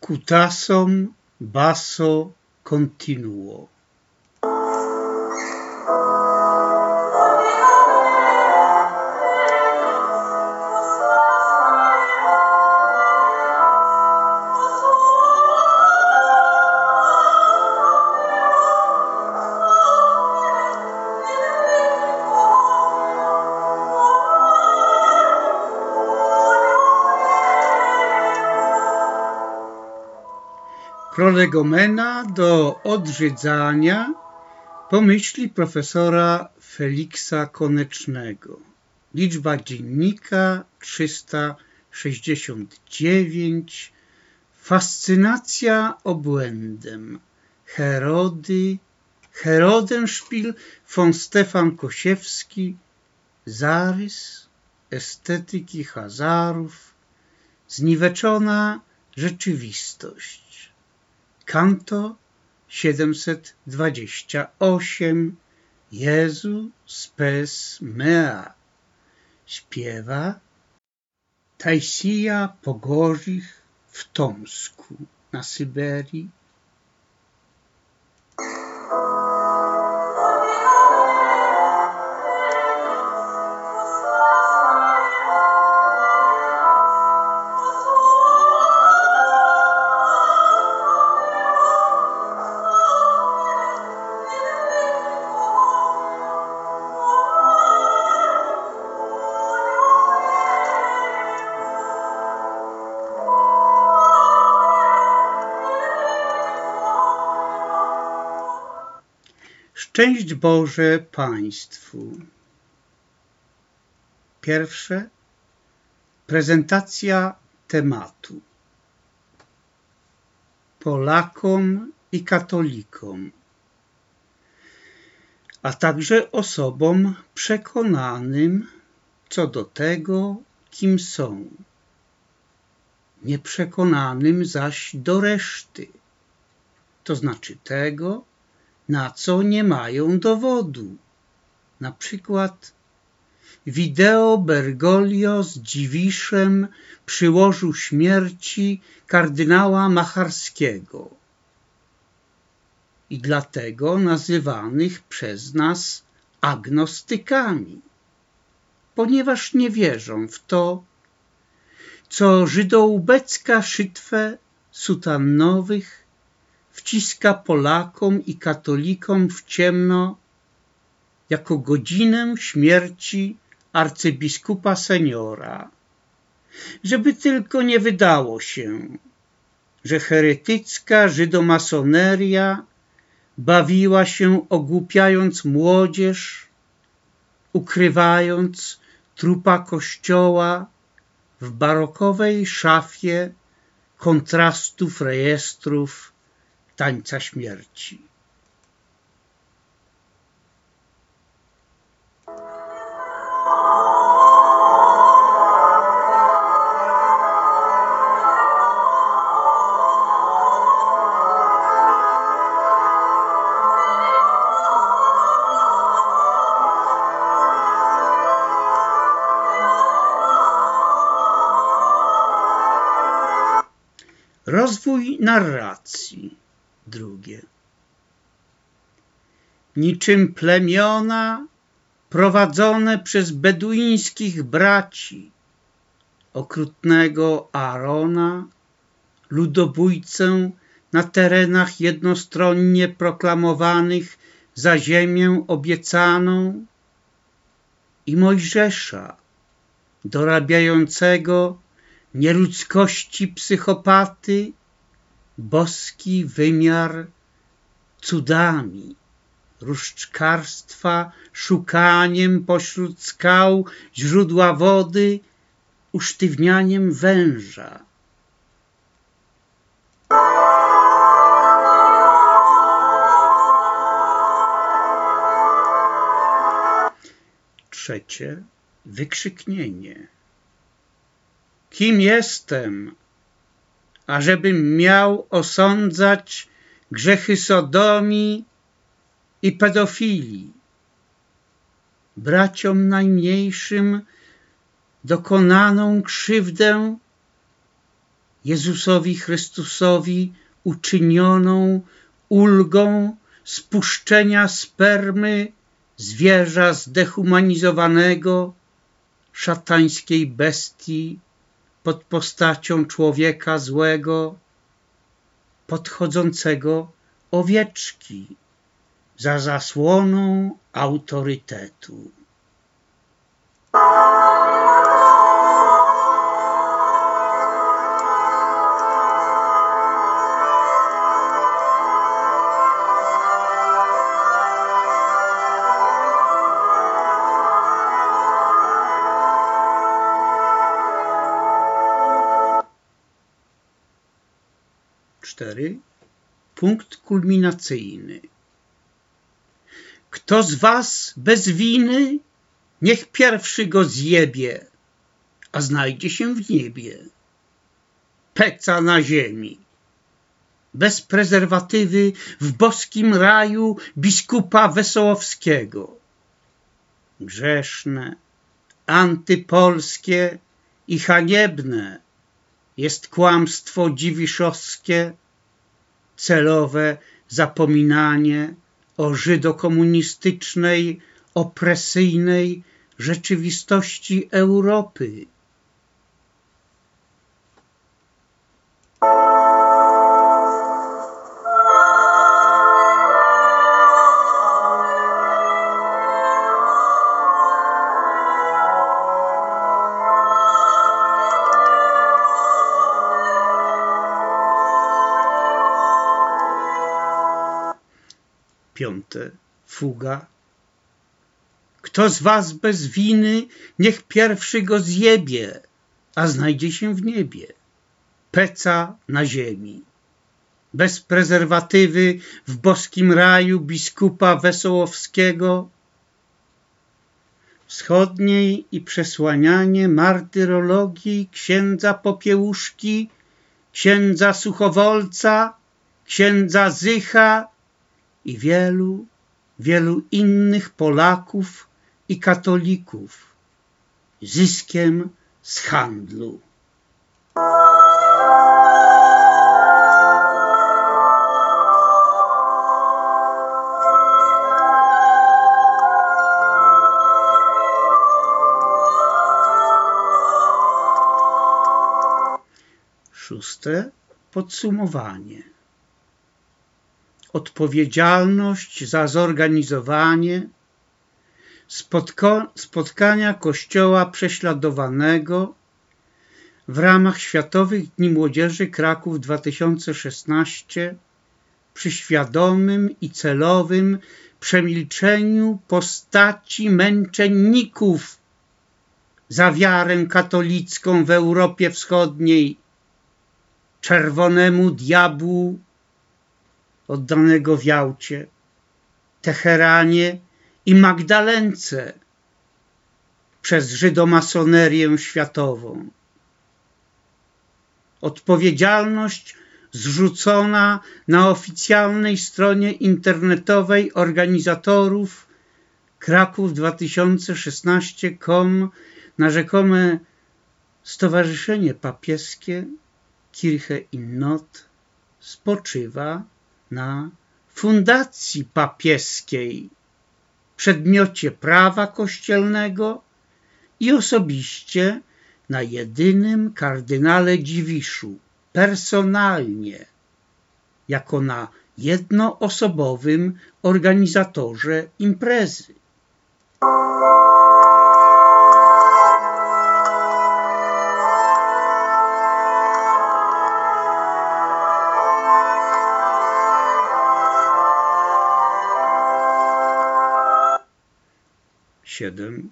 Cutasom basso continuo. Prolegomena do odrzydzania pomyśli profesora Feliksa Konecznego. Liczba dziennika 369. Fascynacja obłędem. Herody, Herodenszpil von Stefan Kosiewski. Zarys estetyki Hazarów. Zniweczona rzeczywistość. Kanto 728 Jezu spes mea. Śpiewa Tajsija Pogorzich w Tomsku na Syberii Szczęść Boże Państwu. Pierwsze prezentacja tematu. Polakom i katolikom, a także osobom przekonanym co do tego, kim są, nieprzekonanym zaś do reszty, to znaczy tego, na co nie mają dowodu. Na przykład wideo Bergoglio z Dziwiszem przy łożu śmierci kardynała Macharskiego i dlatego nazywanych przez nas agnostykami, ponieważ nie wierzą w to, co żydołbecka szytwę sutannowych wciska Polakom i katolikom w ciemno jako godzinę śmierci arcybiskupa seniora, żeby tylko nie wydało się, że heretycka żydomasoneria bawiła się ogłupiając młodzież, ukrywając trupa kościoła w barokowej szafie kontrastów rejestrów tańca śmierci. Rozwój narracji drugie. Niczym plemiona prowadzone przez beduińskich braci, okrutnego Arona, ludobójcę na terenach jednostronnie proklamowanych za ziemię obiecaną i Mojżesza, dorabiającego nieludzkości psychopaty boski wymiar cudami, różdżkarstwa, szukaniem pośród skał źródła wody, usztywnianiem węża. Trzecie, wykrzyknienie. Kim jestem? ażebym miał osądzać grzechy sodomii i pedofilii. Braciom najmniejszym dokonaną krzywdę Jezusowi Chrystusowi uczynioną ulgą spuszczenia spermy zwierza zdehumanizowanego, szatańskiej bestii pod postacią człowieka złego, podchodzącego owieczki za zasłoną autorytetu. Punkt kulminacyjny. Kto z was bez winy, niech pierwszy go zjebie, a znajdzie się w niebie. Peca na ziemi. Bez prezerwatywy w boskim raju biskupa Wesołowskiego. Grzeszne, antypolskie i haniebne jest kłamstwo dziwiszowskie, celowe zapominanie o żydokomunistycznej, opresyjnej rzeczywistości Europy. Fuga. Kto z was bez winy, niech pierwszy go zjebie, a znajdzie się w niebie. Peca na ziemi. Bez prezerwatywy w boskim raju biskupa Wesołowskiego, wschodniej i przesłanianie martyrologii księdza Popiełuszki, księdza Suchowolca, księdza Zycha i wielu, wielu innych Polaków i katolików zyskiem z handlu. Szóste podsumowanie odpowiedzialność za zorganizowanie spotkania Kościoła prześladowanego w ramach Światowych Dni Młodzieży Kraków 2016 przy świadomym i celowym przemilczeniu postaci męczenników za wiarę katolicką w Europie Wschodniej, czerwonemu diabłu oddanego w Jałcie, Teheranie i Magdalence przez żydomasonerię światową. Odpowiedzialność zrzucona na oficjalnej stronie internetowej organizatorów Kraków 2016.com na rzekome Stowarzyszenie Papieskie Kirche in Not spoczywa na fundacji papieskiej, przedmiocie prawa kościelnego i osobiście na jedynym kardynale Dziwiszu, personalnie, jako na jednoosobowym organizatorze imprezy. 7.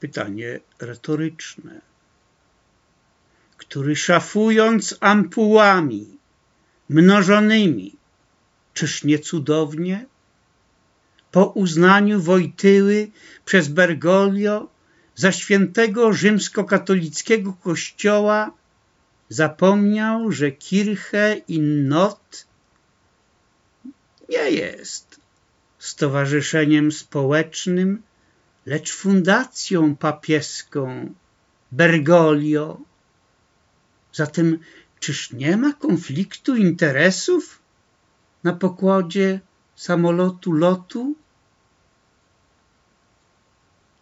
Pytanie retoryczne. Który szafując ampułami mnożonymi, czyż nie cudownie? Po uznaniu Wojtyły przez Bergoglio za świętego rzymskokatolickiego kościoła zapomniał, że Kirche in Not nie jest stowarzyszeniem społecznym, lecz fundacją papieską Bergoglio. Zatem Czyż nie ma konfliktu interesów na pokładzie samolotu lotu?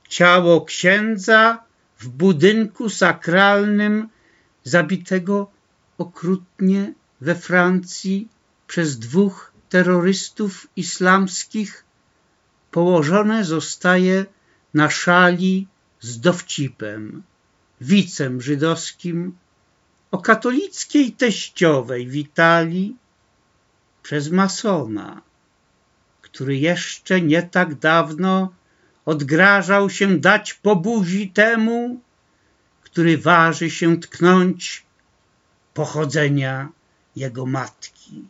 Ciało księdza w budynku sakralnym zabitego okrutnie we Francji przez dwóch terrorystów islamskich położone zostaje na szali z dowcipem, wicem żydowskim o katolickiej teściowej Witalii przez masona, który jeszcze nie tak dawno odgrażał się dać po buzi temu, który waży się tknąć pochodzenia jego matki.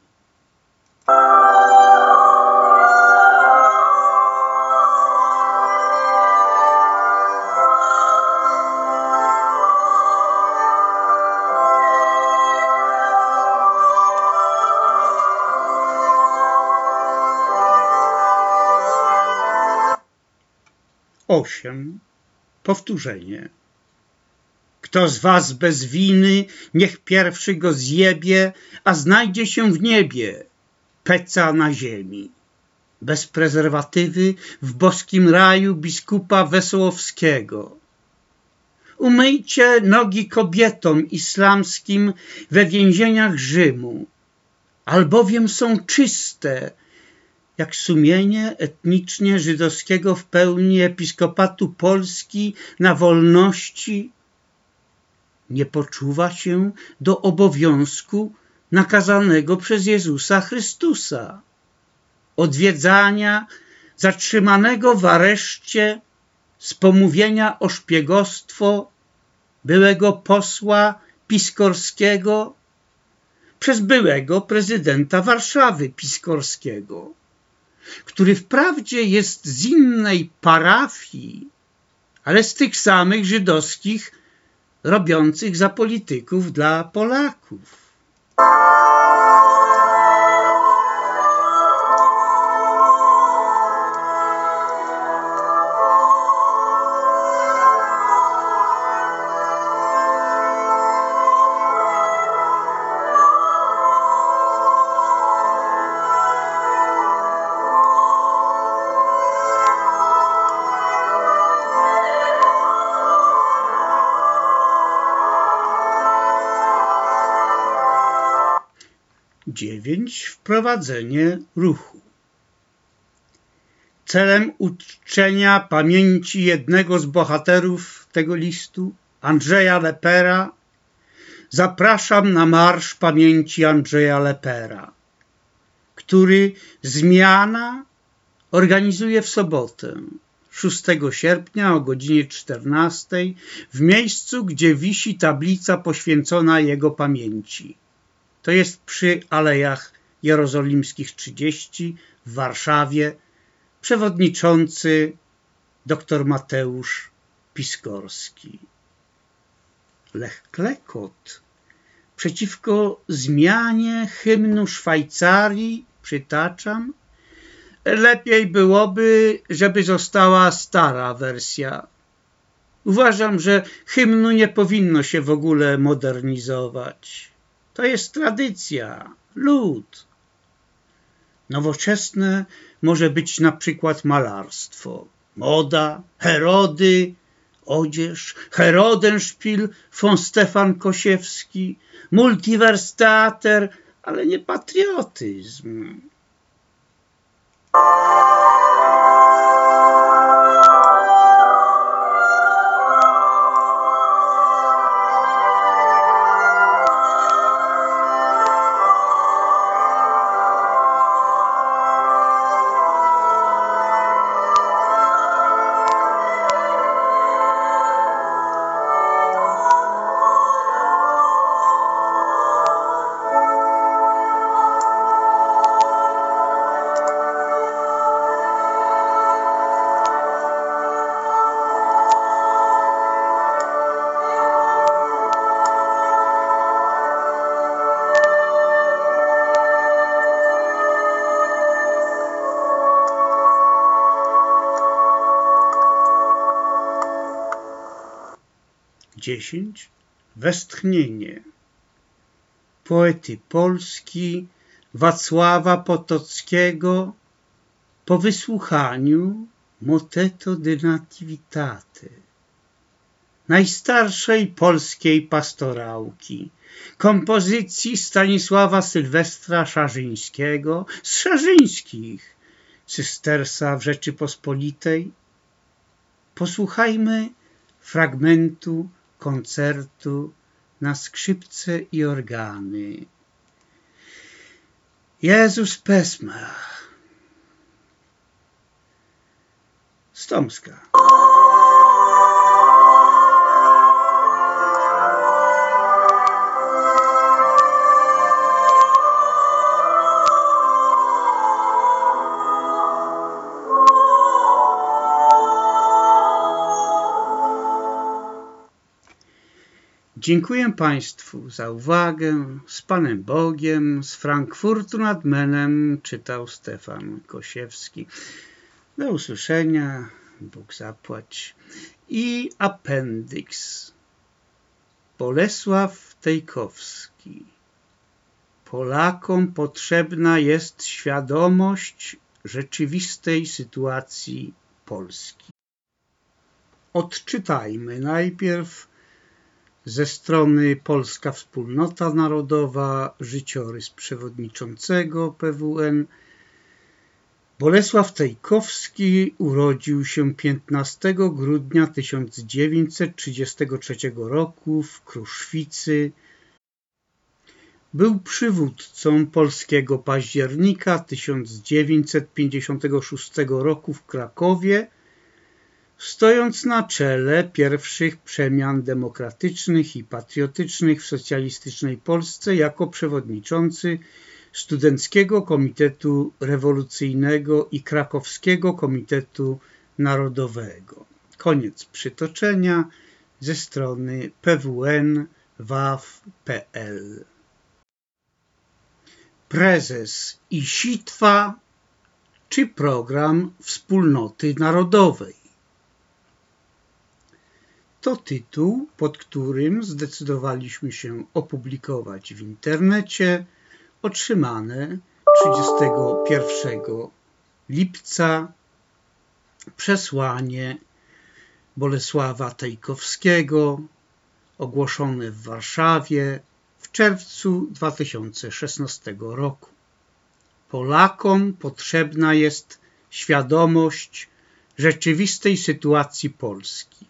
Osiem. Powtórzenie. Kto z was bez winy, niech pierwszy go zjebie, a znajdzie się w niebie, peca na ziemi. Bez prezerwatywy w boskim raju biskupa Wesołowskiego. Umyjcie nogi kobietom islamskim we więzieniach Rzymu, albowiem są czyste, jak sumienie etnicznie żydowskiego w pełni episkopatu Polski na wolności nie poczuwa się do obowiązku nakazanego przez Jezusa Chrystusa, odwiedzania zatrzymanego w areszcie z pomówienia o szpiegostwo byłego posła Piskorskiego przez byłego prezydenta Warszawy Piskorskiego, który wprawdzie jest z innej parafii, ale z tych samych żydowskich robiących za polityków dla Polaków. Dziewięć Wprowadzenie ruchu. Celem uczczenia pamięci jednego z bohaterów tego listu, Andrzeja Lepera, zapraszam na Marsz Pamięci Andrzeja Lepera, który zmiana organizuje w sobotę 6 sierpnia o godzinie 14 w miejscu, gdzie wisi tablica poświęcona jego pamięci. To jest przy Alejach Jerozolimskich 30 w Warszawie. Przewodniczący dr Mateusz Piskorski. Lech Klekot przeciwko zmianie hymnu Szwajcarii, przytaczam, lepiej byłoby, żeby została stara wersja. Uważam, że hymnu nie powinno się w ogóle modernizować. To jest tradycja, lud. Nowoczesne może być na przykład malarstwo, moda, herody, odzież, Herodenszpil, von Stefan Kosiewski, multiverstater, ale nie patriotyzm. Dziesięć Westchnienie. Poety Polski Wacława Potockiego po wysłuchaniu Moteto de Nativitate, najstarszej polskiej pastorałki, kompozycji Stanisława Sylwestra Szarzyńskiego z Szarzyńskich, cystersa w Rzeczypospolitej, posłuchajmy fragmentu koncertu na skrzypce i organy. Jezus Pesma z Dziękuję Państwu za uwagę. Z Panem Bogiem, z Frankfurtu nad Menem czytał Stefan Kosiewski. Do usłyszenia, Bóg zapłać. I appendix. Bolesław Tejkowski. Polakom potrzebna jest świadomość rzeczywistej sytuacji Polski. Odczytajmy najpierw ze strony Polska Wspólnota Narodowa, życiorys przewodniczącego PWN. Bolesław Tejkowski urodził się 15 grudnia 1933 roku w Kruszwicy. Był przywódcą polskiego października 1956 roku w Krakowie stojąc na czele pierwszych przemian demokratycznych i patriotycznych w socjalistycznej Polsce jako przewodniczący Studenckiego Komitetu Rewolucyjnego i Krakowskiego Komitetu Narodowego. Koniec przytoczenia ze strony pwn waw.pl Prezes i sitwa czy program Wspólnoty Narodowej to tytuł, pod którym zdecydowaliśmy się opublikować w internecie otrzymane 31 lipca przesłanie Bolesława Tejkowskiego ogłoszone w Warszawie w czerwcu 2016 roku. Polakom potrzebna jest świadomość rzeczywistej sytuacji Polski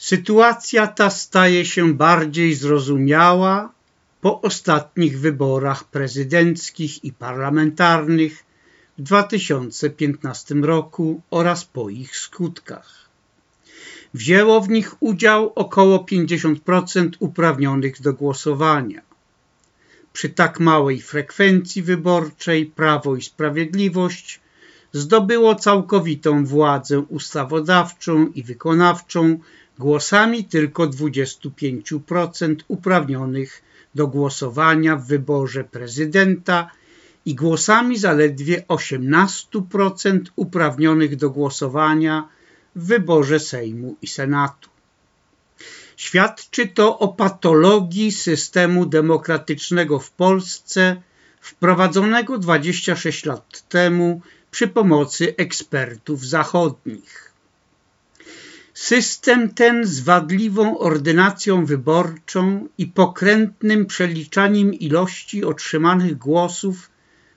Sytuacja ta staje się bardziej zrozumiała po ostatnich wyborach prezydenckich i parlamentarnych w 2015 roku oraz po ich skutkach. Wzięło w nich udział około 50% uprawnionych do głosowania. Przy tak małej frekwencji wyborczej Prawo i Sprawiedliwość zdobyło całkowitą władzę ustawodawczą i wykonawczą głosami tylko 25% uprawnionych do głosowania w wyborze prezydenta i głosami zaledwie 18% uprawnionych do głosowania w wyborze Sejmu i Senatu. Świadczy to o patologii systemu demokratycznego w Polsce wprowadzonego 26 lat temu przy pomocy ekspertów zachodnich. System ten z wadliwą ordynacją wyborczą i pokrętnym przeliczaniem ilości otrzymanych głosów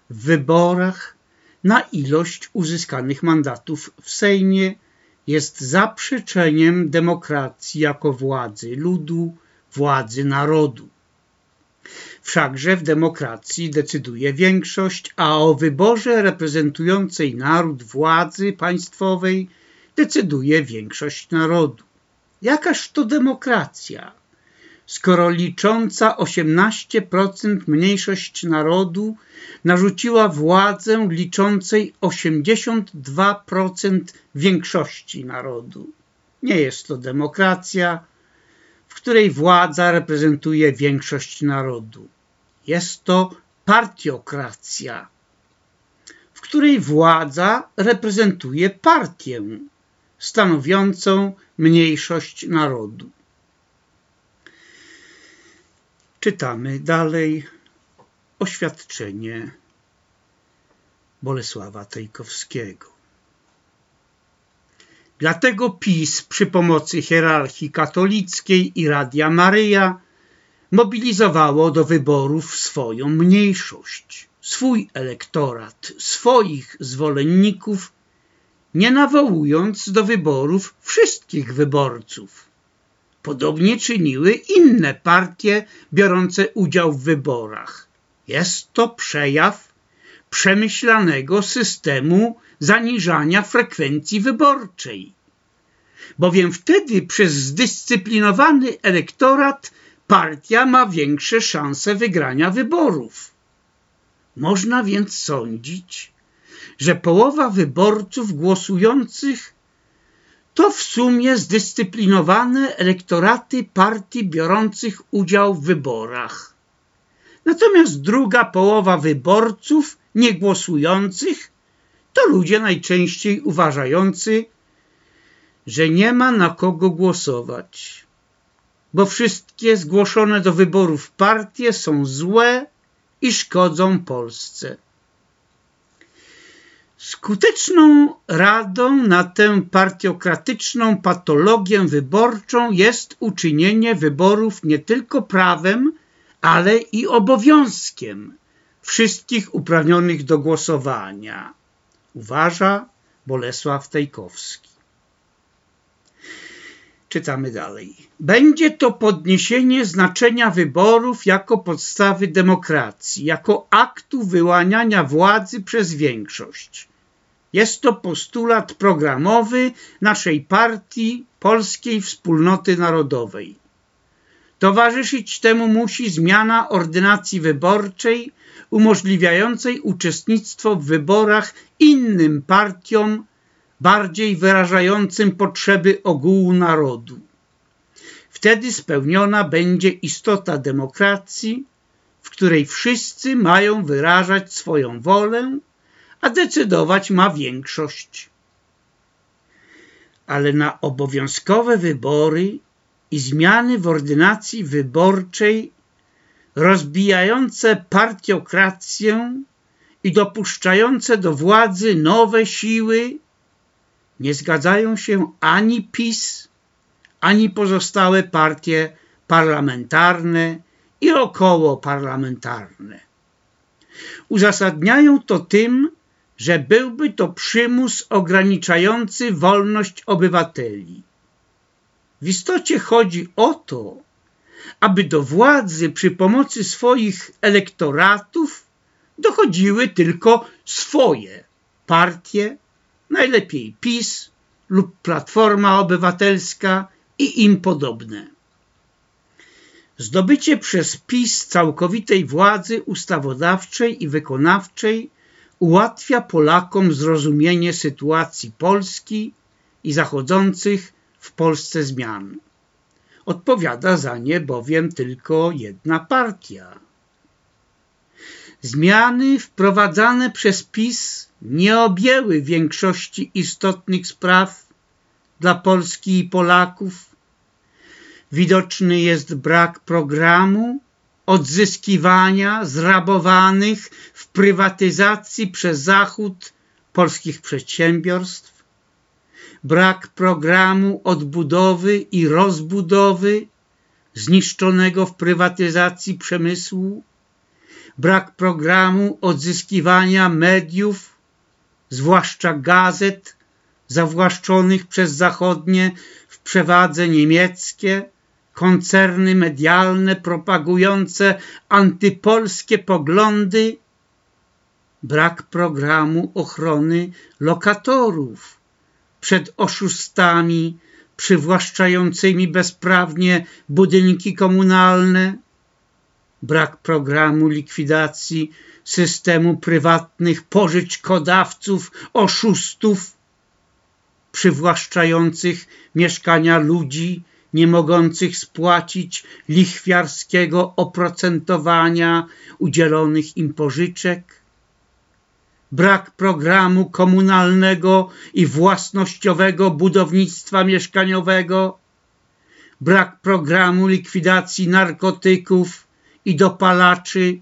w wyborach na ilość uzyskanych mandatów w Sejmie jest zaprzeczeniem demokracji jako władzy ludu, władzy narodu. Wszakże w demokracji decyduje większość, a o wyborze reprezentującej naród władzy państwowej decyduje większość narodu. Jakaż to demokracja, skoro licząca 18% mniejszość narodu narzuciła władzę liczącej 82% większości narodu. Nie jest to demokracja, w której władza reprezentuje większość narodu. Jest to partiokracja, w której władza reprezentuje partię, stanowiącą mniejszość narodu. Czytamy dalej oświadczenie Bolesława Tejkowskiego. Dlatego PiS przy pomocy hierarchii katolickiej i Radia Maryja mobilizowało do wyborów swoją mniejszość, swój elektorat, swoich zwolenników, nie nawołując do wyborów wszystkich wyborców. Podobnie czyniły inne partie biorące udział w wyborach. Jest to przejaw przemyślanego systemu zaniżania frekwencji wyborczej. Bowiem wtedy przez zdyscyplinowany elektorat partia ma większe szanse wygrania wyborów. Można więc sądzić, że połowa wyborców głosujących to w sumie zdyscyplinowane elektoraty partii biorących udział w wyborach. Natomiast druga połowa wyborców niegłosujących to ludzie najczęściej uważający, że nie ma na kogo głosować, bo wszystkie zgłoszone do wyborów partie są złe i szkodzą Polsce. Skuteczną radą na tę partiokratyczną patologię wyborczą jest uczynienie wyborów nie tylko prawem, ale i obowiązkiem wszystkich uprawnionych do głosowania, uważa Bolesław Tejkowski. Czytamy dalej. Będzie to podniesienie znaczenia wyborów jako podstawy demokracji, jako aktu wyłaniania władzy przez większość. Jest to postulat programowy naszej partii Polskiej Wspólnoty Narodowej. Towarzyszyć temu musi zmiana ordynacji wyborczej umożliwiającej uczestnictwo w wyborach innym partiom bardziej wyrażającym potrzeby ogółu narodu. Wtedy spełniona będzie istota demokracji, w której wszyscy mają wyrażać swoją wolę, a decydować ma większość. Ale na obowiązkowe wybory i zmiany w ordynacji wyborczej rozbijające partiokrację i dopuszczające do władzy nowe siły nie zgadzają się ani PiS, ani pozostałe partie parlamentarne i okołoparlamentarne. Uzasadniają to tym, że byłby to przymus ograniczający wolność obywateli. W istocie chodzi o to, aby do władzy przy pomocy swoich elektoratów dochodziły tylko swoje partie, najlepiej PiS lub Platforma Obywatelska i im podobne. Zdobycie przez PiS całkowitej władzy ustawodawczej i wykonawczej ułatwia Polakom zrozumienie sytuacji Polski i zachodzących w Polsce zmian. Odpowiada za nie bowiem tylko jedna partia. Zmiany wprowadzane przez PiS nie objęły większości istotnych spraw dla Polski i Polaków. Widoczny jest brak programu odzyskiwania zrabowanych w prywatyzacji przez Zachód polskich przedsiębiorstw, brak programu odbudowy i rozbudowy zniszczonego w prywatyzacji przemysłu, brak programu odzyskiwania mediów, zwłaszcza gazet zawłaszczonych przez zachodnie w przewadze niemieckie, koncerny medialne propagujące antypolskie poglądy, brak programu ochrony lokatorów przed oszustami przywłaszczającymi bezprawnie budynki komunalne, brak programu likwidacji systemu prywatnych pożyczkodawców, oszustów przywłaszczających mieszkania ludzi nie mogących spłacić lichwiarskiego oprocentowania udzielonych im pożyczek, brak programu komunalnego i własnościowego budownictwa mieszkaniowego, brak programu likwidacji narkotyków i dopalaczy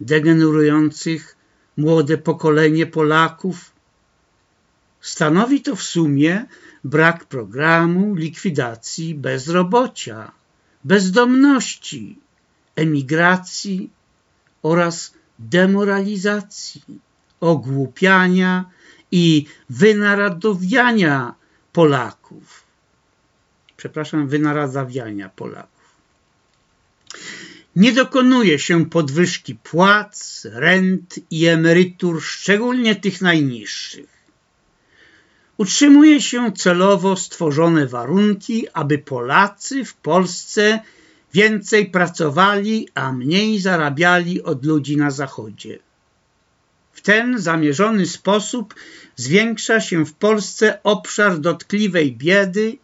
degenerujących młode pokolenie Polaków. Stanowi to w sumie brak programu likwidacji bezrobocia, bezdomności, emigracji oraz demoralizacji, ogłupiania i wynarodowiania Polaków. Przepraszam, wynaradawiania Polaków. Nie dokonuje się podwyżki płac, rent i emerytur, szczególnie tych najniższych. Utrzymuje się celowo stworzone warunki, aby Polacy w Polsce więcej pracowali, a mniej zarabiali od ludzi na Zachodzie. W ten zamierzony sposób zwiększa się w Polsce obszar dotkliwej biedy,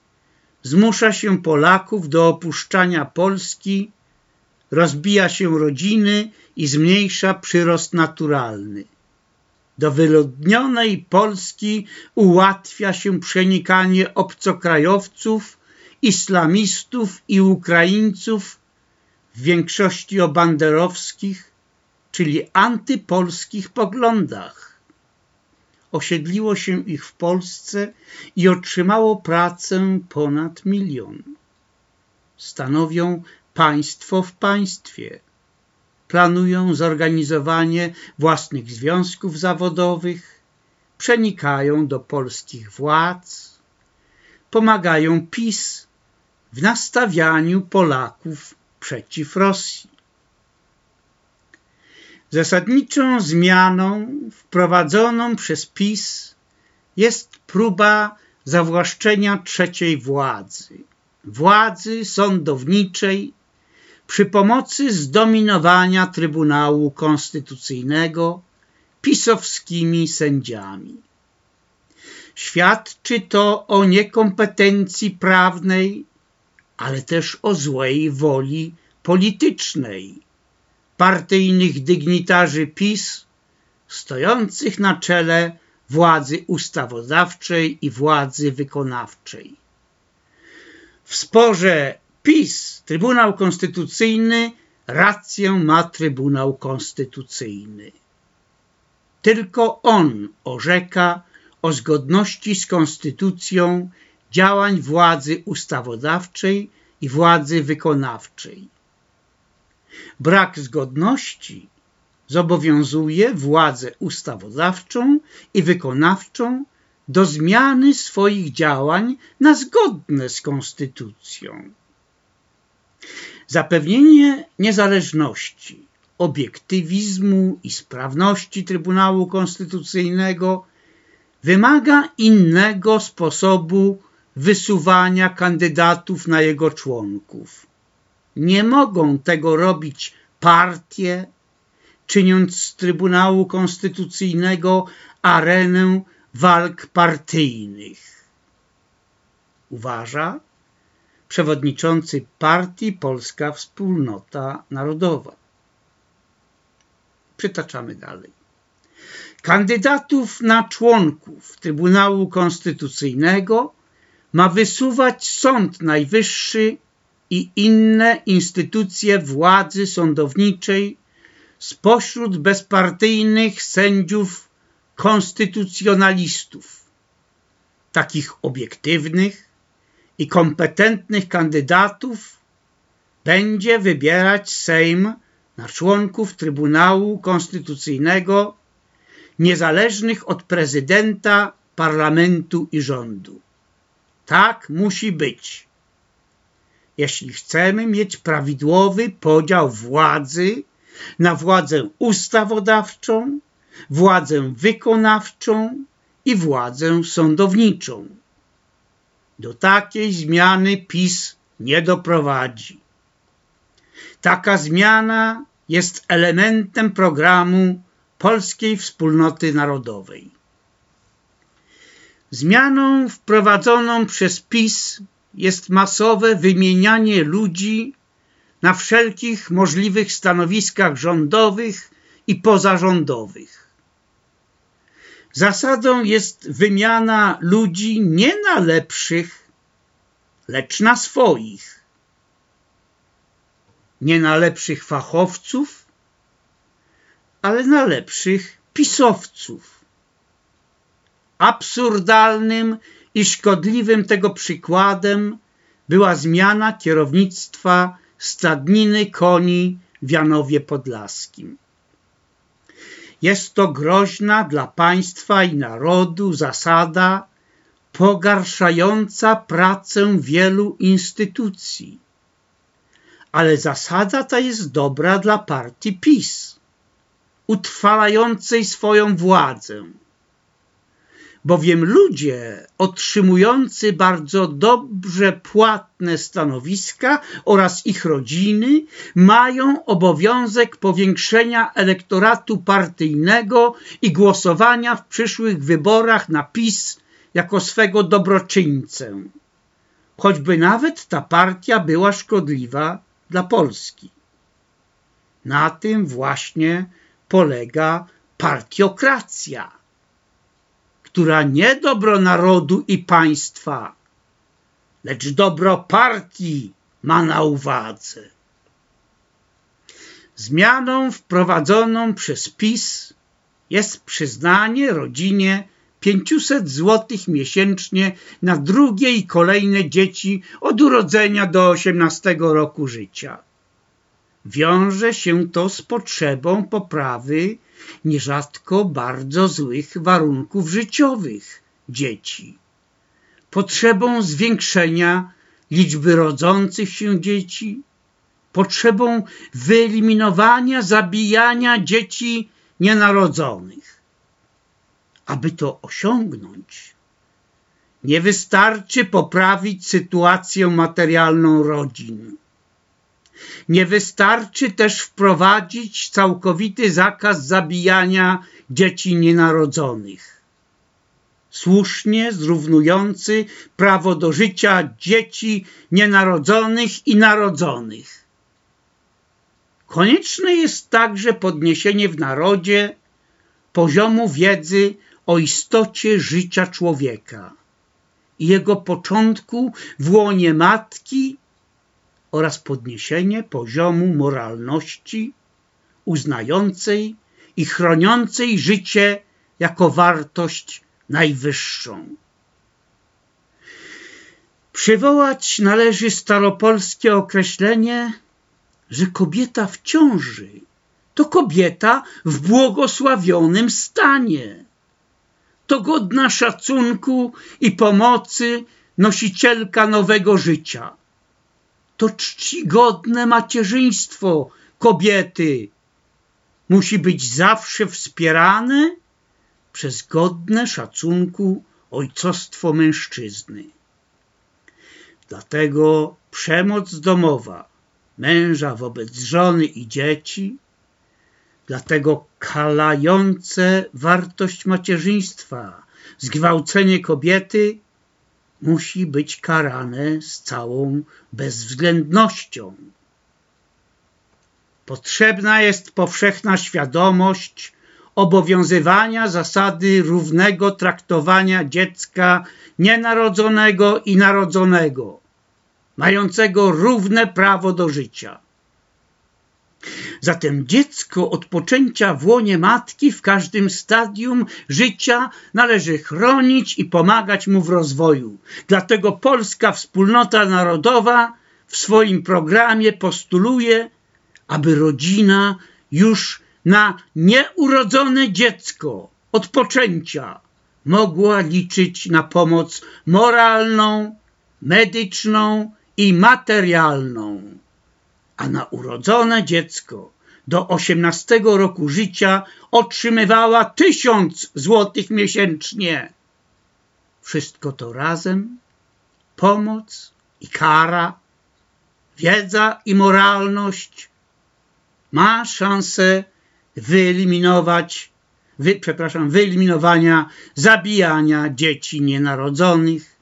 zmusza się Polaków do opuszczania Polski, rozbija się rodziny i zmniejsza przyrost naturalny. Do wyludnionej Polski ułatwia się przenikanie obcokrajowców, islamistów i Ukraińców, w większości o banderowskich, czyli antypolskich poglądach. Osiedliło się ich w Polsce i otrzymało pracę ponad milion. Stanowią państwo w państwie planują zorganizowanie własnych związków zawodowych, przenikają do polskich władz, pomagają PiS w nastawianiu Polaków przeciw Rosji. Zasadniczą zmianą wprowadzoną przez PiS jest próba zawłaszczenia trzeciej władzy, władzy sądowniczej przy pomocy zdominowania Trybunału Konstytucyjnego pisowskimi sędziami. Świadczy to o niekompetencji prawnej, ale też o złej woli politycznej partyjnych dygnitarzy PiS stojących na czele władzy ustawodawczej i władzy wykonawczej. W sporze PiS, Trybunał Konstytucyjny, rację ma Trybunał Konstytucyjny. Tylko on orzeka o zgodności z konstytucją działań władzy ustawodawczej i władzy wykonawczej. Brak zgodności zobowiązuje władzę ustawodawczą i wykonawczą do zmiany swoich działań na zgodne z konstytucją. Zapewnienie niezależności, obiektywizmu i sprawności Trybunału Konstytucyjnego wymaga innego sposobu wysuwania kandydatów na jego członków. Nie mogą tego robić partie, czyniąc z Trybunału Konstytucyjnego arenę walk partyjnych. Uważa, przewodniczący partii Polska Wspólnota Narodowa. Przytaczamy dalej. Kandydatów na członków Trybunału Konstytucyjnego ma wysuwać Sąd Najwyższy i inne instytucje władzy sądowniczej spośród bezpartyjnych sędziów konstytucjonalistów, takich obiektywnych, i kompetentnych kandydatów będzie wybierać Sejm na członków Trybunału Konstytucyjnego niezależnych od prezydenta, parlamentu i rządu. Tak musi być. Jeśli chcemy mieć prawidłowy podział władzy na władzę ustawodawczą, władzę wykonawczą i władzę sądowniczą. Do takiej zmiany PiS nie doprowadzi. Taka zmiana jest elementem programu Polskiej Wspólnoty Narodowej. Zmianą wprowadzoną przez PiS jest masowe wymienianie ludzi na wszelkich możliwych stanowiskach rządowych i pozarządowych. Zasadą jest wymiana ludzi nie na lepszych, lecz na swoich. nie na lepszych fachowców, ale na lepszych pisowców. Absurdalnym i szkodliwym tego przykładem była zmiana kierownictwa stadniny koni w Janowie Podlaskim. Jest to groźna dla państwa i narodu zasada pogarszająca pracę wielu instytucji. Ale zasada ta jest dobra dla partii PiS, utrwalającej swoją władzę bowiem ludzie otrzymujący bardzo dobrze płatne stanowiska oraz ich rodziny mają obowiązek powiększenia elektoratu partyjnego i głosowania w przyszłych wyborach na PiS jako swego dobroczyńcę, choćby nawet ta partia była szkodliwa dla Polski. Na tym właśnie polega partiokracja która nie dobro narodu i państwa, lecz dobro partii ma na uwadze. Zmianą wprowadzoną przez PiS jest przyznanie rodzinie 500 zł miesięcznie na drugie i kolejne dzieci od urodzenia do 18 roku życia. Wiąże się to z potrzebą poprawy nierzadko bardzo złych warunków życiowych dzieci, potrzebą zwiększenia liczby rodzących się dzieci, potrzebą wyeliminowania zabijania dzieci nienarodzonych. Aby to osiągnąć, nie wystarczy poprawić sytuację materialną rodzin nie wystarczy też wprowadzić całkowity zakaz zabijania dzieci nienarodzonych. Słusznie zrównujący prawo do życia dzieci nienarodzonych i narodzonych. Konieczne jest także podniesienie w narodzie poziomu wiedzy o istocie życia człowieka i jego początku w łonie matki oraz podniesienie poziomu moralności uznającej i chroniącej życie jako wartość najwyższą. Przywołać należy staropolskie określenie, że kobieta w ciąży to kobieta w błogosławionym stanie. To godna szacunku i pomocy nosicielka nowego życia to czcigodne macierzyństwo kobiety musi być zawsze wspierane przez godne szacunku ojcostwo mężczyzny. Dlatego przemoc domowa męża wobec żony i dzieci, dlatego kalające wartość macierzyństwa, zgwałcenie kobiety musi być karane z całą bezwzględnością. Potrzebna jest powszechna świadomość obowiązywania zasady równego traktowania dziecka nienarodzonego i narodzonego, mającego równe prawo do życia. Zatem dziecko od poczęcia w łonie matki w każdym stadium życia należy chronić i pomagać mu w rozwoju. Dlatego Polska Wspólnota Narodowa w swoim programie postuluje, aby rodzina już na nieurodzone dziecko od poczęcia mogła liczyć na pomoc moralną, medyczną i materialną a na urodzone dziecko do 18 roku życia otrzymywała tysiąc złotych miesięcznie. Wszystko to razem, pomoc i kara, wiedza i moralność ma szansę wyeliminować, wy, przepraszam, wyeliminowania zabijania dzieci nienarodzonych,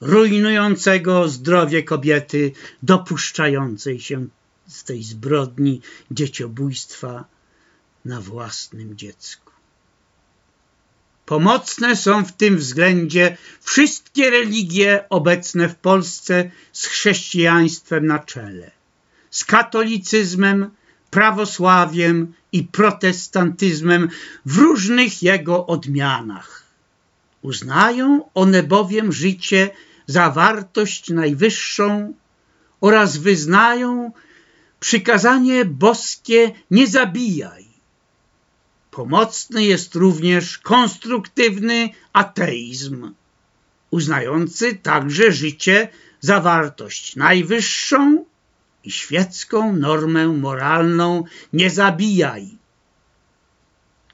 rujnującego zdrowie kobiety dopuszczającej się z tej zbrodni dzieciobójstwa na własnym dziecku. Pomocne są w tym względzie wszystkie religie obecne w Polsce z chrześcijaństwem na czele. z katolicyzmem, prawosławiem i protestantyzmem w różnych jego odmianach. Uznają one bowiem życie za wartość najwyższą oraz wyznają przykazanie boskie nie zabijaj. Pomocny jest również konstruktywny ateizm, uznający także życie za wartość najwyższą i świecką normę moralną nie zabijaj.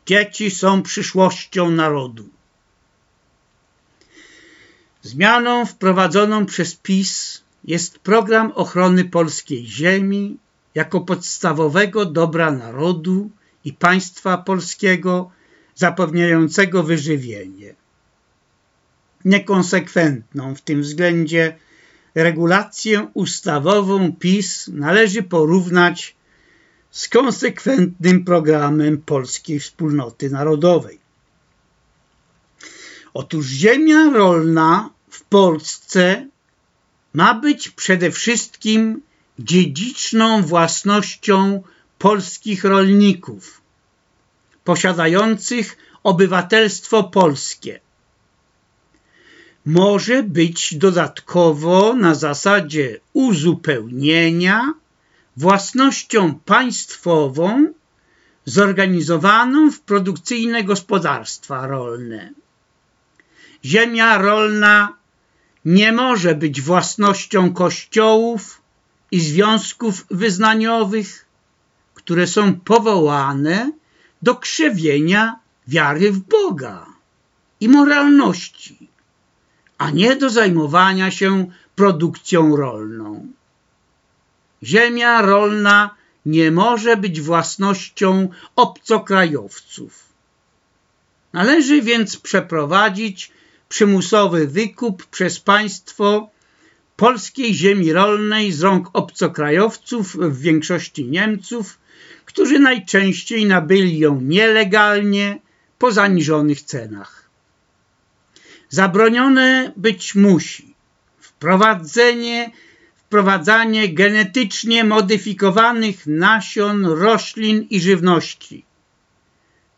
Dzieci są przyszłością narodu. Zmianą wprowadzoną przez PiS jest program ochrony polskiej ziemi jako podstawowego dobra narodu i państwa polskiego zapewniającego wyżywienie. Niekonsekwentną w tym względzie regulację ustawową PiS należy porównać z konsekwentnym programem Polskiej Wspólnoty Narodowej. Otóż ziemia rolna Polsce ma być przede wszystkim dziedziczną własnością polskich rolników posiadających obywatelstwo polskie. Może być dodatkowo na zasadzie uzupełnienia własnością państwową zorganizowaną w produkcyjne gospodarstwa rolne. Ziemia rolna nie może być własnością kościołów i związków wyznaniowych, które są powołane do krzewienia wiary w Boga i moralności, a nie do zajmowania się produkcją rolną. Ziemia rolna nie może być własnością obcokrajowców. Należy więc przeprowadzić przymusowy wykup przez państwo polskiej ziemi rolnej z rąk obcokrajowców, w większości Niemców, którzy najczęściej nabyli ją nielegalnie po zaniżonych cenach. Zabronione być musi wprowadzenie, wprowadzanie genetycznie modyfikowanych nasion, roślin i żywności.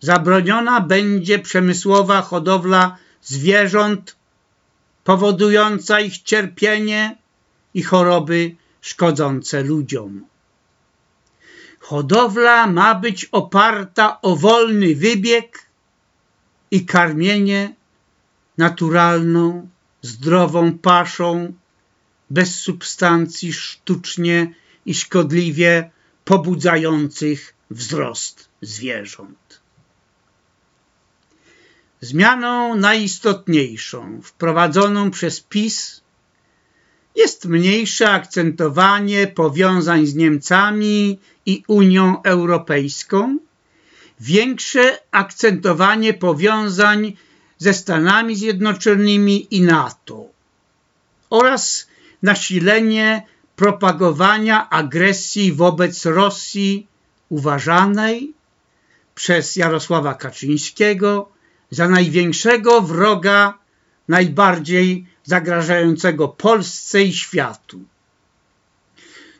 Zabroniona będzie przemysłowa hodowla zwierząt powodująca ich cierpienie i choroby szkodzące ludziom. Hodowla ma być oparta o wolny wybieg i karmienie naturalną, zdrową paszą, bez substancji sztucznie i szkodliwie pobudzających wzrost zwierząt. Zmianą najistotniejszą wprowadzoną przez PiS jest mniejsze akcentowanie powiązań z Niemcami i Unią Europejską, większe akcentowanie powiązań ze Stanami Zjednoczonymi i NATO oraz nasilenie propagowania agresji wobec Rosji uważanej przez Jarosława Kaczyńskiego za największego wroga, najbardziej zagrażającego Polsce i światu.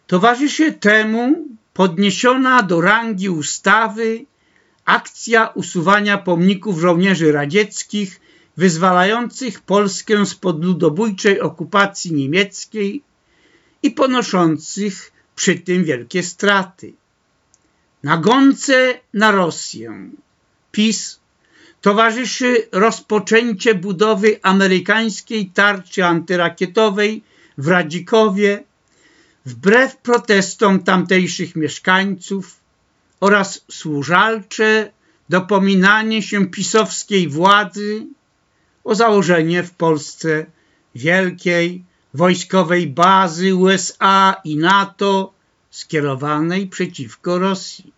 Towarzyszy temu podniesiona do rangi ustawy akcja usuwania pomników żołnierzy radzieckich wyzwalających Polskę spod ludobójczej okupacji niemieckiej i ponoszących przy tym wielkie straty. Na gonce na Rosję PiS towarzyszy rozpoczęcie budowy amerykańskiej tarczy antyrakietowej w Radzikowie wbrew protestom tamtejszych mieszkańców oraz służalcze dopominanie się pisowskiej władzy o założenie w Polsce wielkiej wojskowej bazy USA i NATO skierowanej przeciwko Rosji.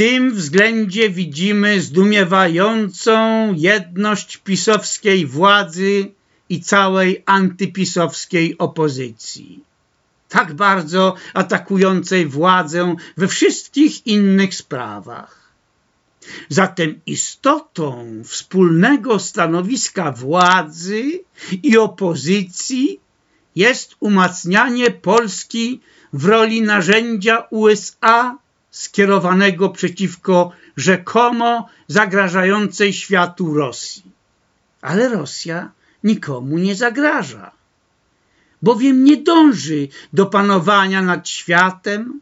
Tym względzie widzimy zdumiewającą jedność pisowskiej władzy i całej antypisowskiej opozycji. Tak bardzo atakującej władzę we wszystkich innych sprawach. Zatem istotą wspólnego stanowiska władzy i opozycji jest umacnianie Polski w roli narzędzia USA skierowanego przeciwko rzekomo zagrażającej światu Rosji. Ale Rosja nikomu nie zagraża, bowiem nie dąży do panowania nad światem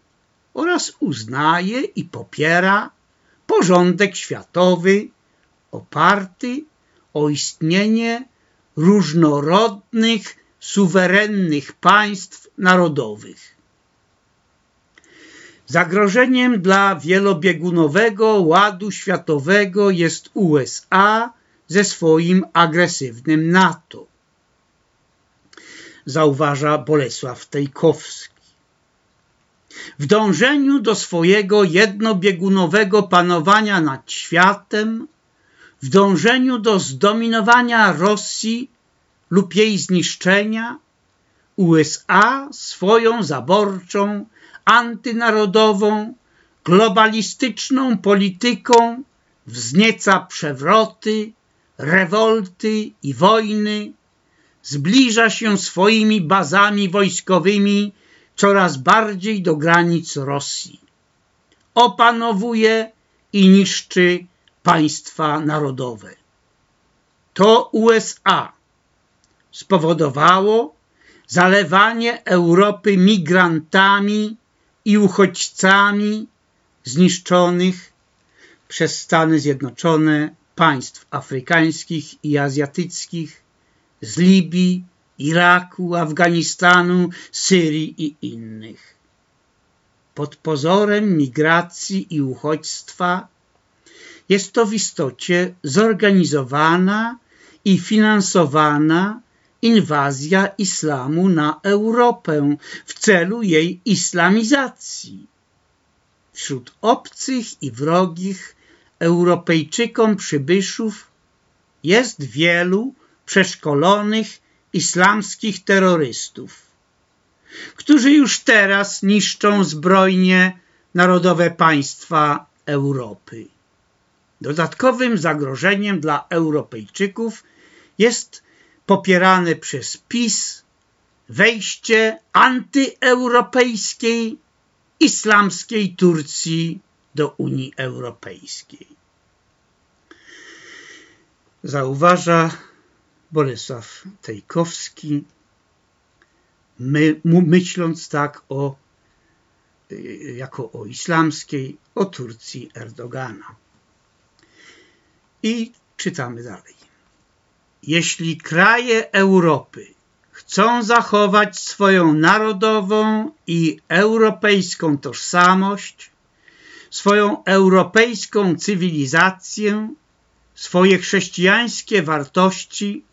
oraz uznaje i popiera porządek światowy oparty o istnienie różnorodnych, suwerennych państw narodowych. Zagrożeniem dla wielobiegunowego ładu światowego jest USA ze swoim agresywnym NATO. Zauważa Bolesław Tejkowski. W dążeniu do swojego jednobiegunowego panowania nad światem, w dążeniu do zdominowania Rosji lub jej zniszczenia, USA swoją zaborczą, antynarodową, globalistyczną polityką wznieca przewroty, rewolty i wojny, zbliża się swoimi bazami wojskowymi coraz bardziej do granic Rosji. Opanowuje i niszczy państwa narodowe. To USA spowodowało zalewanie Europy migrantami i uchodźcami zniszczonych przez Stany Zjednoczone państw afrykańskich i azjatyckich, z Libii, Iraku, Afganistanu, Syrii i innych. Pod pozorem migracji i uchodźstwa jest to w istocie zorganizowana i finansowana inwazja islamu na Europę w celu jej islamizacji. Wśród obcych i wrogich Europejczykom przybyszów jest wielu przeszkolonych islamskich terrorystów, którzy już teraz niszczą zbrojnie narodowe państwa Europy. Dodatkowym zagrożeniem dla Europejczyków jest popierane przez PiS wejście antyeuropejskiej, islamskiej Turcji do Unii Europejskiej. Zauważa Bolesław Tejkowski, my, myśląc tak o, jako o islamskiej, o Turcji Erdogana. I czytamy dalej. Jeśli kraje Europy chcą zachować swoją narodową i europejską tożsamość, swoją europejską cywilizację, swoje chrześcijańskie wartości,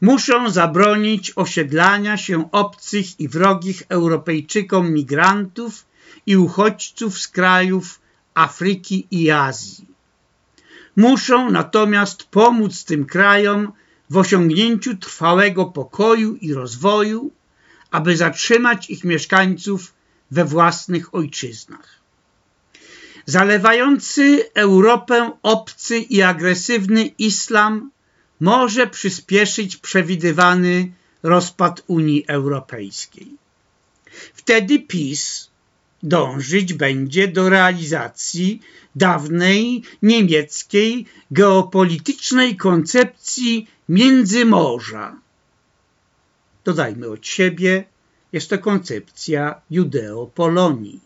muszą zabronić osiedlania się obcych i wrogich Europejczykom migrantów i uchodźców z krajów Afryki i Azji. Muszą natomiast pomóc tym krajom w osiągnięciu trwałego pokoju i rozwoju, aby zatrzymać ich mieszkańców we własnych ojczyznach. Zalewający Europę obcy i agresywny islam może przyspieszyć przewidywany rozpad Unii Europejskiej. Wtedy PiS dążyć będzie do realizacji dawnej niemieckiej geopolitycznej koncepcji Międzymorza. Dodajmy od siebie, jest to koncepcja Judeo-Polonii.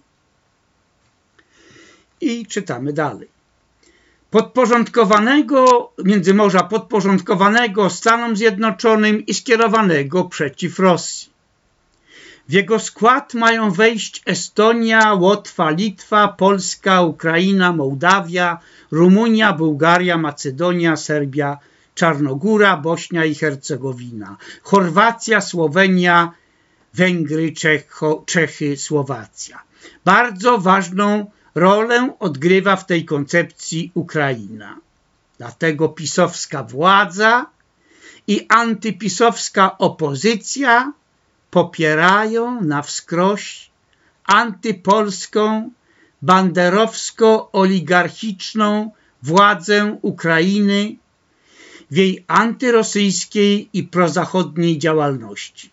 I czytamy dalej. Podporządkowanego, Międzymorza podporządkowanego Stanom Zjednoczonym i skierowanego przeciw Rosji. W jego skład mają wejść Estonia, Łotwa, Litwa, Polska, Ukraina, Mołdawia, Rumunia, Bułgaria, Macedonia, Serbia, Czarnogóra, Bośnia i Hercegowina, Chorwacja, Słowenia, Węgry, Czecho, Czechy, Słowacja. Bardzo ważną rolę odgrywa w tej koncepcji Ukraina. Dlatego pisowska władza i antypisowska opozycja popierają na wskroś antypolską, banderowsko-oligarchiczną władzę Ukrainy w jej antyrosyjskiej i prozachodniej działalności.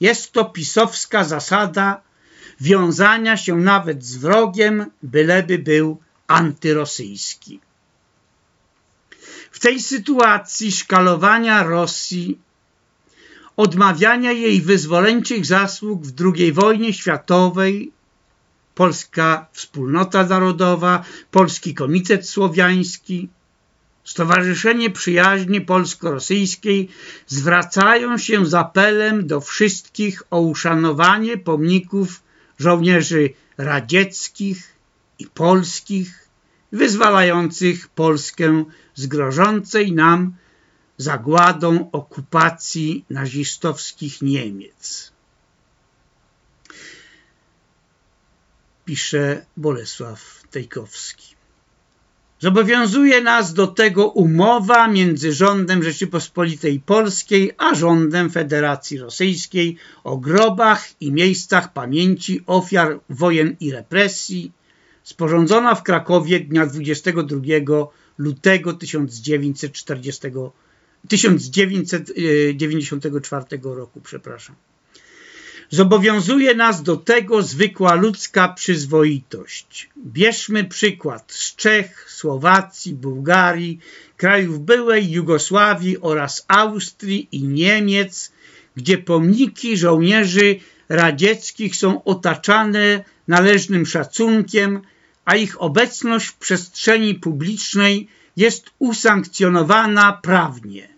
Jest to pisowska zasada wiązania się nawet z wrogiem, byleby był antyrosyjski. W tej sytuacji szkalowania Rosji, odmawiania jej wyzwoleńczych zasług w II wojnie światowej, Polska Wspólnota Narodowa, Polski Komitet Słowiański, Stowarzyszenie Przyjaźni Polsko-Rosyjskiej zwracają się z apelem do wszystkich o uszanowanie pomników żołnierzy radzieckich i polskich, wyzwalających Polskę z grożącej nam zagładą okupacji nazistowskich Niemiec. Pisze Bolesław Tejkowski. Zobowiązuje nas do tego umowa między rządem Rzeczypospolitej Polskiej a rządem Federacji Rosyjskiej o grobach i miejscach pamięci ofiar wojen i represji, sporządzona w Krakowie dnia 22 lutego 1940, 1994 roku. Przepraszam. Zobowiązuje nas do tego zwykła ludzka przyzwoitość. Bierzmy przykład z Czech, Słowacji, Bułgarii, krajów byłej Jugosławii oraz Austrii i Niemiec, gdzie pomniki żołnierzy radzieckich są otaczane należnym szacunkiem, a ich obecność w przestrzeni publicznej jest usankcjonowana prawnie.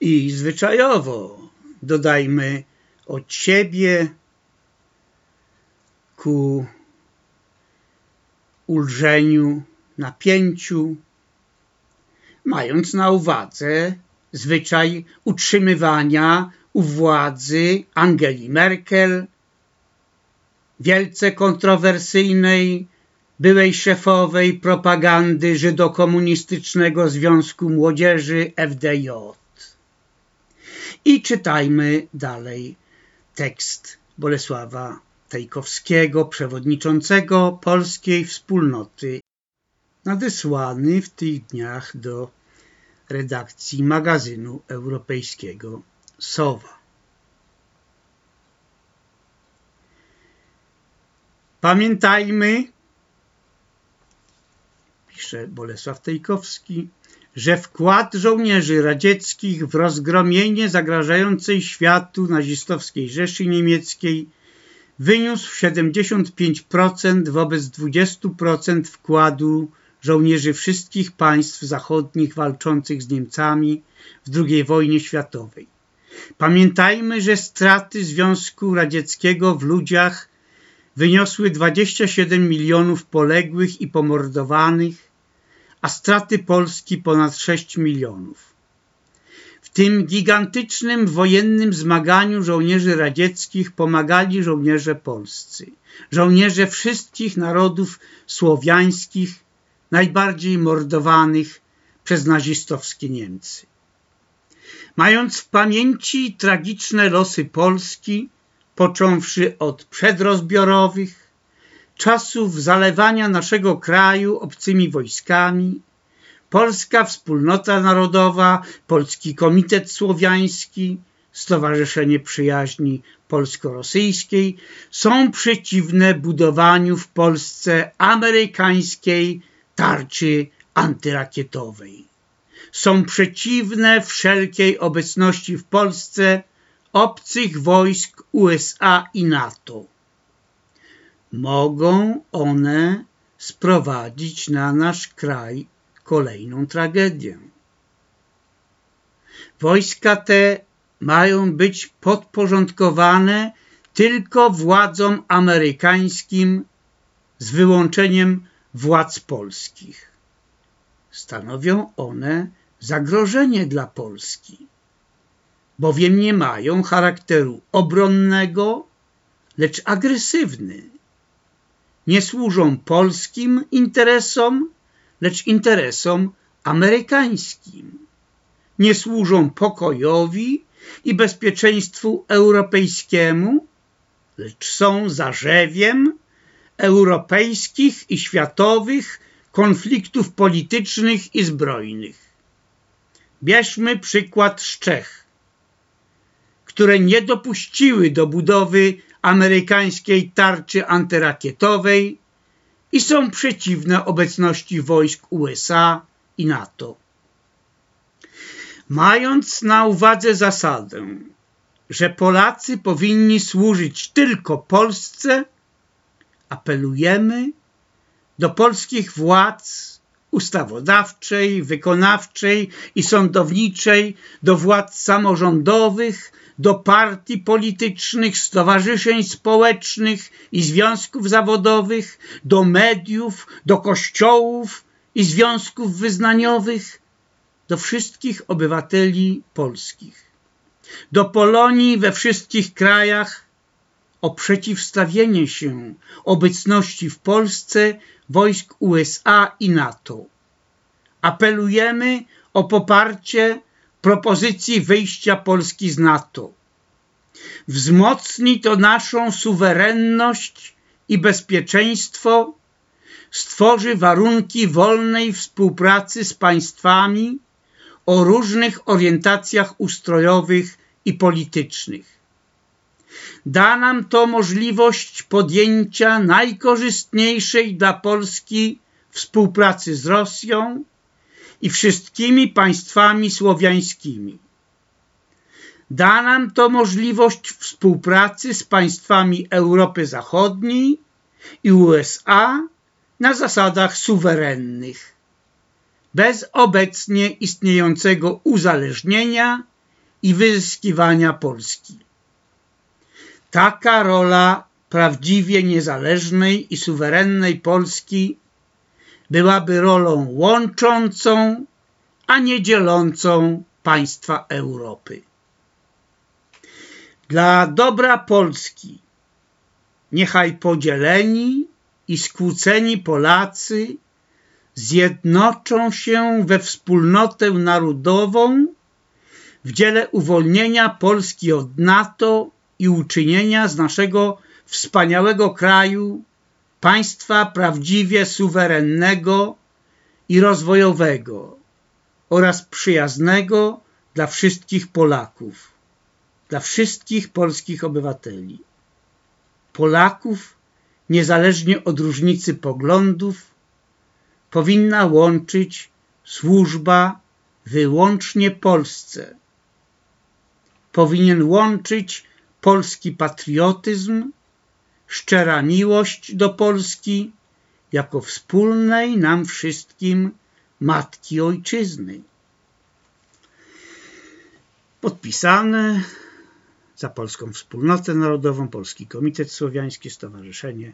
I zwyczajowo dodajmy od siebie ku ulżeniu, napięciu, mając na uwadze zwyczaj utrzymywania u władzy Angeli Merkel, wielce kontrowersyjnej, byłej szefowej propagandy Żydokomunistycznego Związku Młodzieży FDJ. I czytajmy dalej tekst Bolesława Tejkowskiego, przewodniczącego Polskiej Wspólnoty, nadesłany w tych dniach do redakcji magazynu europejskiego Sowa. Pamiętajmy, pisze Bolesław Tejkowski, że wkład żołnierzy radzieckich w rozgromienie zagrażającej światu nazistowskiej Rzeszy Niemieckiej wyniósł 75% wobec 20% wkładu żołnierzy wszystkich państw zachodnich walczących z Niemcami w II wojnie światowej. Pamiętajmy, że straty Związku Radzieckiego w ludziach wyniosły 27 milionów poległych i pomordowanych, a straty Polski ponad 6 milionów. W tym gigantycznym wojennym zmaganiu żołnierzy radzieckich pomagali żołnierze polscy, żołnierze wszystkich narodów słowiańskich, najbardziej mordowanych przez nazistowskie Niemcy. Mając w pamięci tragiczne losy Polski, począwszy od przedrozbiorowych, czasów zalewania naszego kraju obcymi wojskami, Polska Wspólnota Narodowa, Polski Komitet Słowiański, Stowarzyszenie Przyjaźni Polsko-Rosyjskiej są przeciwne budowaniu w Polsce amerykańskiej tarczy antyrakietowej. Są przeciwne wszelkiej obecności w Polsce obcych wojsk USA i NATO mogą one sprowadzić na nasz kraj kolejną tragedię. Wojska te mają być podporządkowane tylko władzom amerykańskim z wyłączeniem władz polskich. Stanowią one zagrożenie dla Polski, bowiem nie mają charakteru obronnego, lecz agresywny nie służą polskim interesom, lecz interesom amerykańskim. Nie służą pokojowi i bezpieczeństwu europejskiemu, lecz są zarzewiem europejskich i światowych konfliktów politycznych i zbrojnych. Bierzmy przykład z Czech. które nie dopuściły do budowy amerykańskiej tarczy antyrakietowej i są przeciwne obecności wojsk USA i NATO. Mając na uwadze zasadę, że Polacy powinni służyć tylko Polsce, apelujemy do polskich władz ustawodawczej, wykonawczej i sądowniczej, do władz samorządowych, do partii politycznych, stowarzyszeń społecznych i związków zawodowych, do mediów, do kościołów i związków wyznaniowych, do wszystkich obywateli polskich, do Polonii we wszystkich krajach o przeciwstawienie się obecności w Polsce wojsk USA i NATO. Apelujemy o poparcie propozycji wyjścia Polski z NATO. Wzmocni to naszą suwerenność i bezpieczeństwo, stworzy warunki wolnej współpracy z państwami o różnych orientacjach ustrojowych i politycznych. Da nam to możliwość podjęcia najkorzystniejszej dla Polski współpracy z Rosją i wszystkimi państwami słowiańskimi. Da nam to możliwość współpracy z państwami Europy Zachodniej i USA na zasadach suwerennych, bez obecnie istniejącego uzależnienia i wyzyskiwania Polski. Taka rola prawdziwie niezależnej i suwerennej Polski byłaby rolą łączącą, a nie dzielącą państwa Europy. Dla dobra Polski niechaj podzieleni i skłóceni Polacy zjednoczą się we wspólnotę narodową w dziele uwolnienia Polski od NATO i uczynienia z naszego wspaniałego kraju państwa prawdziwie suwerennego i rozwojowego oraz przyjaznego dla wszystkich Polaków, dla wszystkich polskich obywateli. Polaków, niezależnie od różnicy poglądów, powinna łączyć służba wyłącznie Polsce. Powinien łączyć polski patriotyzm szczera miłość do Polski jako wspólnej nam wszystkim Matki Ojczyzny. Podpisane za Polską Wspólnotę Narodową, Polski Komitet Słowiański, Stowarzyszenie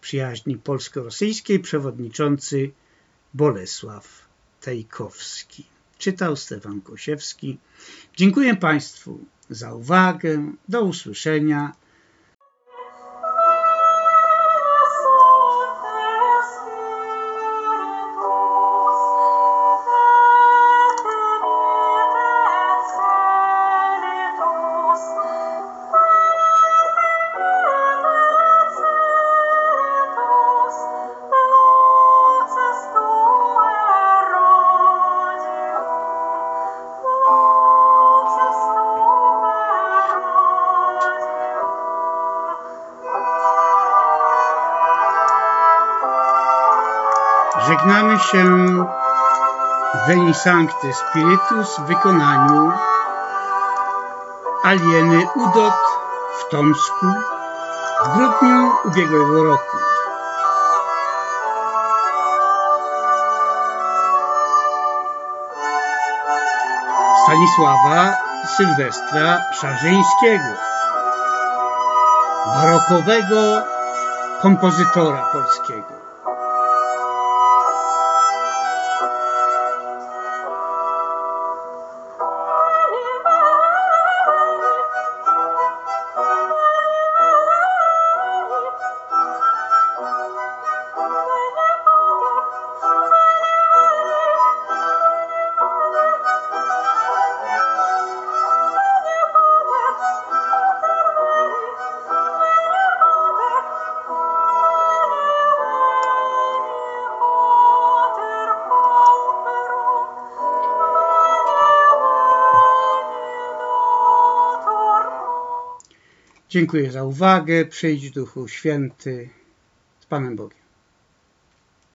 Przyjaźni Polsko-Rosyjskiej, przewodniczący Bolesław Tejkowski. Czytał Stefan Kosiewski. Dziękuję Państwu za uwagę. Do usłyszenia Się Veni Sancte Spiritus w wykonaniu Alieny Udot w Tomsku w grudniu ubiegłego roku. Stanisława Sylwestra Szarzyńskiego, barokowego kompozytora polskiego. Dziękuję za uwagę. Przyjdź Duchu Święty z Panem Bogiem.